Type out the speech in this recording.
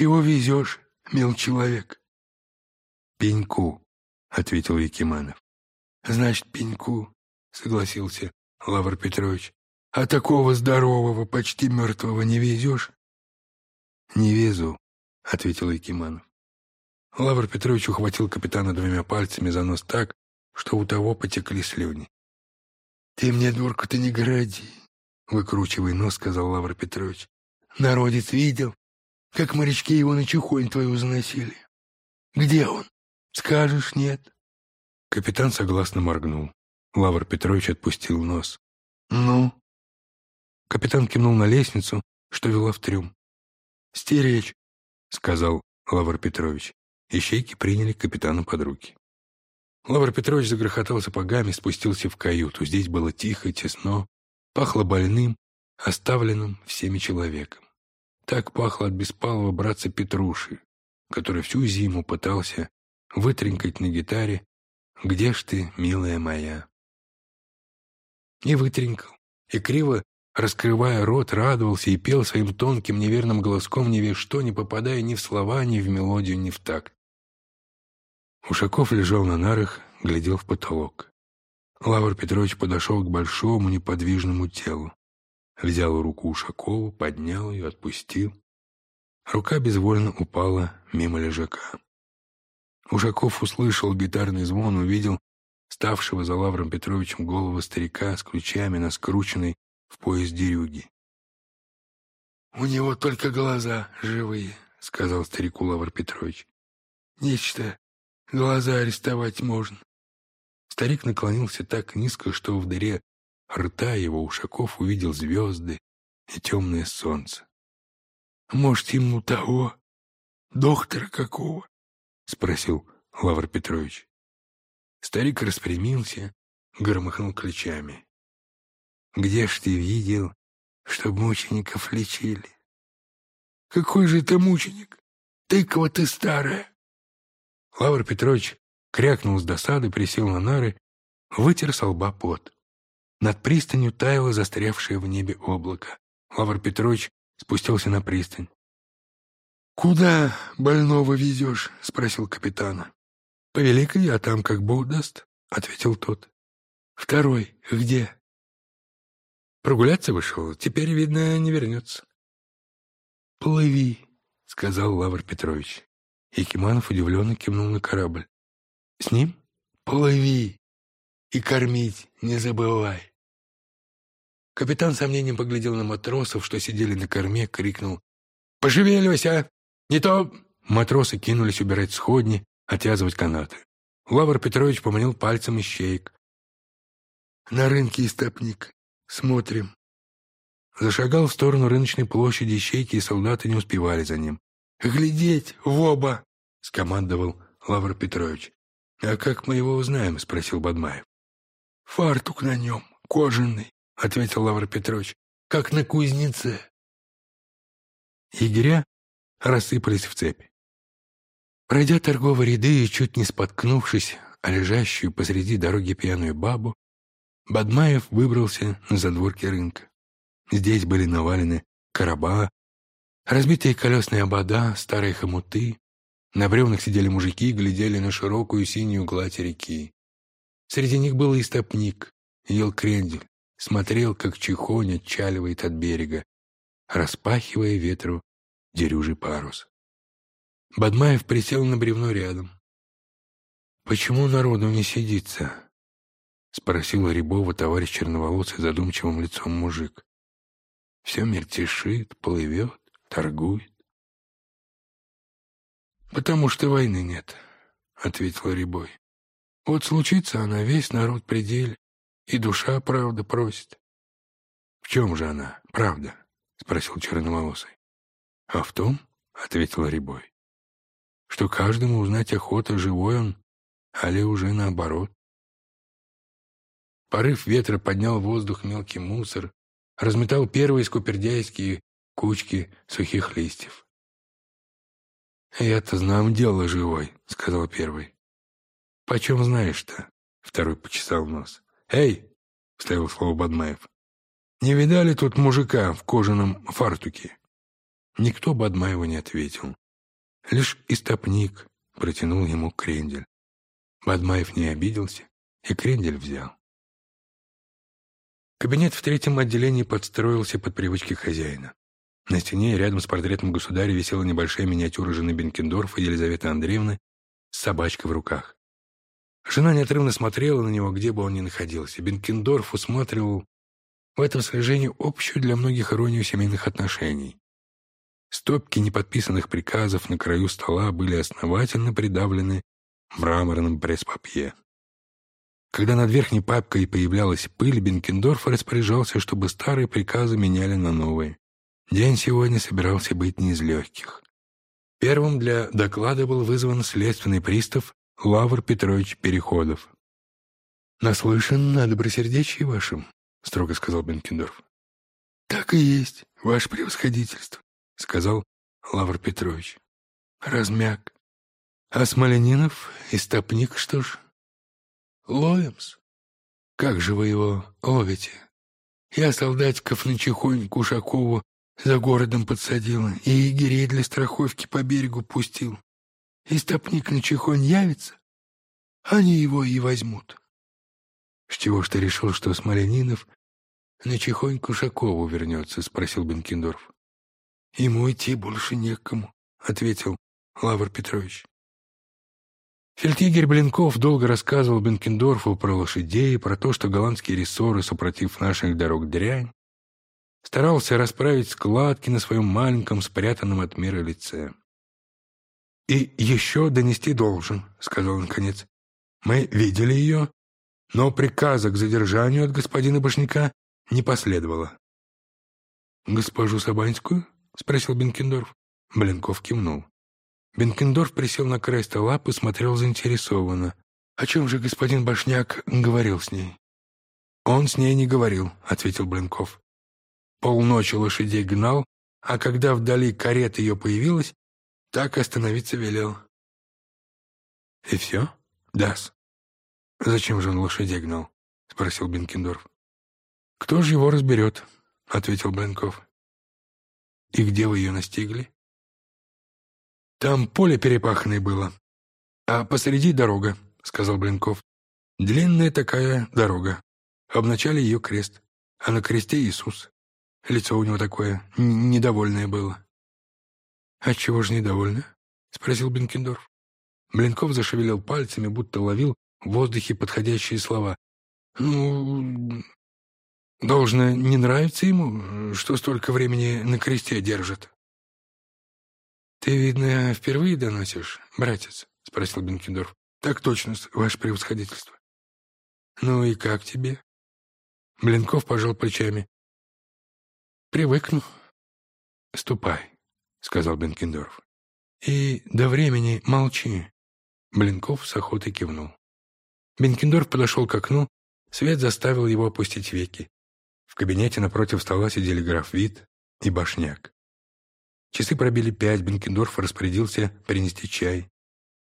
Чего везешь, мил человек? Пеньку, ответил Якиманов. Значит, пеньку, согласился Лавр Петрович. А такого здорового, почти мертвого не везешь? Не везу, ответил Якиманов. Лавр Петрович ухватил капитана двумя пальцами за нос так, что у того потекли слюни. «Ты мне, дурку-то, не городи!» — выкручивай нос, — сказал Лавр Петрович. «Народец видел, как морячки его на чухонь твою заносили. Где он? Скажешь, нет?» Капитан согласно моргнул. Лавр Петрович отпустил нос. «Ну?» Капитан кивнул на лестницу, что вела в трюм. «Стеречь», — сказал Лавр Петрович. Ищейки приняли капитана под руки. Лавр Петрович загрохотал сапогами, спустился в каюту. Здесь было тихо, тесно, пахло больным, оставленным всеми человеком. Так пахло от беспалого братца Петруши, который всю зиму пытался вытренькать на гитаре «Где ж ты, милая моя?» И вытренькал, и криво, раскрывая рот, радовался и пел своим тонким неверным голоском ни весь что, не попадая ни в слова, ни в мелодию, ни в такт. Ушаков лежал на нарах, глядел в потолок. Лавр Петрович подошел к большому неподвижному телу. Взял руку Ушакова, поднял ее, отпустил. Рука безвольно упала мимо лежака. Ушаков услышал гитарный звон, увидел ставшего за Лавром Петровичем голову старика с ключами на скрученной в пояс дерюги. «У него только глаза живые», — сказал старику Лавр Петрович. «Нечто Глаза арестовать можно. Старик наклонился так низко, что в дыре рта его Ушаков увидел звезды и темное солнце. «Может, ему того? Доктора какого?» — спросил Лавр Петрович. Старик распрямился, громыхнул ключами. «Где ж ты видел, чтоб мучеников лечили?» «Какой же ты мученик? Тыква ты старая!» Лавр Петрович крякнул с досады, присел на нары, вытер со лба пот. Над пристанью таяло застрявшее в небе облако. Лавр Петрович спустился на пристань. «Куда больного везешь?» — спросил капитана. «По Великой, а там как Бог даст», — ответил тот. «Второй где?» «Прогуляться вышел, теперь, видно, не вернется». «Плыви», — сказал Лавр Петрович. Якиманов удивленно кивнул на корабль. «С ним?» «Плыви и кормить не забывай». Капитан сомнением поглядел на матросов, что сидели на корме, крикнул. «Пошевеливайся! Не то...» Матросы кинулись убирать сходни, отвязывать канаты. Лавр Петрович поманил пальцем ищеек. «На рынке истопник. Смотрим». Зашагал в сторону рыночной площади, ищейки и солдаты не успевали за ним. «Глядеть в оба!» — скомандовал Лавр Петрович. «А как мы его узнаем?» — спросил Бадмаев. «Фартук на нем, кожаный», — ответил Лавр Петрович, — «как на кузнеце». Егеря рассыпались в цепи. Пройдя торговые ряды и чуть не споткнувшись о лежащую посреди дороги пьяную бабу, Бадмаев выбрался на задворки рынка. Здесь были навалены короба, Разбитые колесные обода, старые хомуты. На бревнах сидели мужики и глядели на широкую синюю гладь реки. Среди них был и стопник, ел крендель, смотрел, как чехонь отчаливает от берега, распахивая ветру дерюжий парус. Бадмаев присел на бревно рядом. «Почему народу не сидится?» — спросил Рябова товарищ черноволосый задумчивым лицом мужик. «Все мельтешит, плывет торгует. «Потому что войны нет», — ответил Рябой. «Вот случится она, весь народ пределе, и душа правда просит». «В чем же она, правда?» — спросил черноволосый. «А в том, — ответил Рябой, — что каждому узнать охота, живой он, али уже наоборот. Порыв ветра поднял в воздух мелкий мусор, разметал первые скупердяйские кучки сухих листьев. «Я-то знам дело живой», — сказал первый. «Почем знаешь-то?» — второй почесал нос. «Эй!» — вставил слово Бадмаев. «Не видали тут мужика в кожаном фартуке?» Никто Бадмаеву не ответил. Лишь истопник протянул ему крендель. Бадмаев не обиделся, и крендель взял. Кабинет в третьем отделении подстроился под привычки хозяина. На стене рядом с портретом государя висела небольшая миниатюра жены Бенкендорфа Елизаветы Андреевны с собачкой в руках. Жена неотрывно смотрела на него, где бы он ни находился. Бенкендорф усматривал в этом сражении общую для многих иронию семейных отношений. Стопки неподписанных приказов на краю стола были основательно придавлены мраморным пресс-папье. Когда над верхней папкой появлялась пыль, Бенкендорф распоряжался, чтобы старые приказы меняли на новые. День сегодня собирался быть не из легких. Первым для доклада был вызван следственный пристав Лавр Петрович Переходов. «Наслышан на добросердечии вашем», — строго сказал Бенкендорф. «Так и есть, ваше превосходительство», — сказал Лавр Петрович. Размяк. «А Смоленинов и Стопник что ж?» «Ловим-с». «Как же вы его ловите?» «Я солдатиков на Чихоньку Ушакову за городом подсадил и егерей для страховки по берегу пустил. И стопник на Чихонь явится, они его и возьмут. — С чего ж ты решил, что Смоленинов на Чихонь к Ушакову вернется? — спросил Бенкендорф. — Ему идти больше некому, — ответил Лавр Петрович. Фельдъегерь Блинков долго рассказывал Бенкендорфу про лошадей, про то, что голландские рессоры, супротив наших дорог дрянь, старался расправить складки на своем маленьком, спрятанном от мира лице. «И еще донести должен», — сказал он наконец. «Мы видели ее, но приказа к задержанию от господина Башняка не последовало». «Госпожу Сабанскую?» — спросил Бенкендорф. Блинков кивнул. Бенкендорф присел на край стола, посмотрел заинтересованно. «О чем же господин Башняк говорил с ней?» «Он с ней не говорил», — ответил Блинков. Полночи лошадей гнал, а когда вдали карета ее появилась, так остановиться велел. — И все? — Да-с. — Зачем же он лошадей гнал? — спросил Бенкендорф. — Кто же его разберет? — ответил Бленков. — И где вы ее настигли? — Там поле перепаханное было, а посреди дорога, — сказал Бленков. — Длинная такая дорога. В начале ее крест, а на кресте Иисус. Лицо у него такое недовольное было. «Отчего же недовольно?» — спросил Бенкендорф. Блинков зашевелил пальцами, будто ловил в воздухе подходящие слова. «Ну, должно не нравится ему, что столько времени на кресте держит». «Ты, видно, впервые доносишь, братец?» — спросил Бенкендорф. «Так точно, ваше превосходительство». «Ну и как тебе?» Блинков пожал плечами. Привыкну. Ступай, сказал Бенкендорф. И до времени молчи. Блинков с охотой кивнул. Бенкендорф подошел к окну, свет заставил его опустить веки. В кабинете напротив стола сидели граф Вит и Башняк. Часы пробили пять, Бенкендорф распорядился принести чай.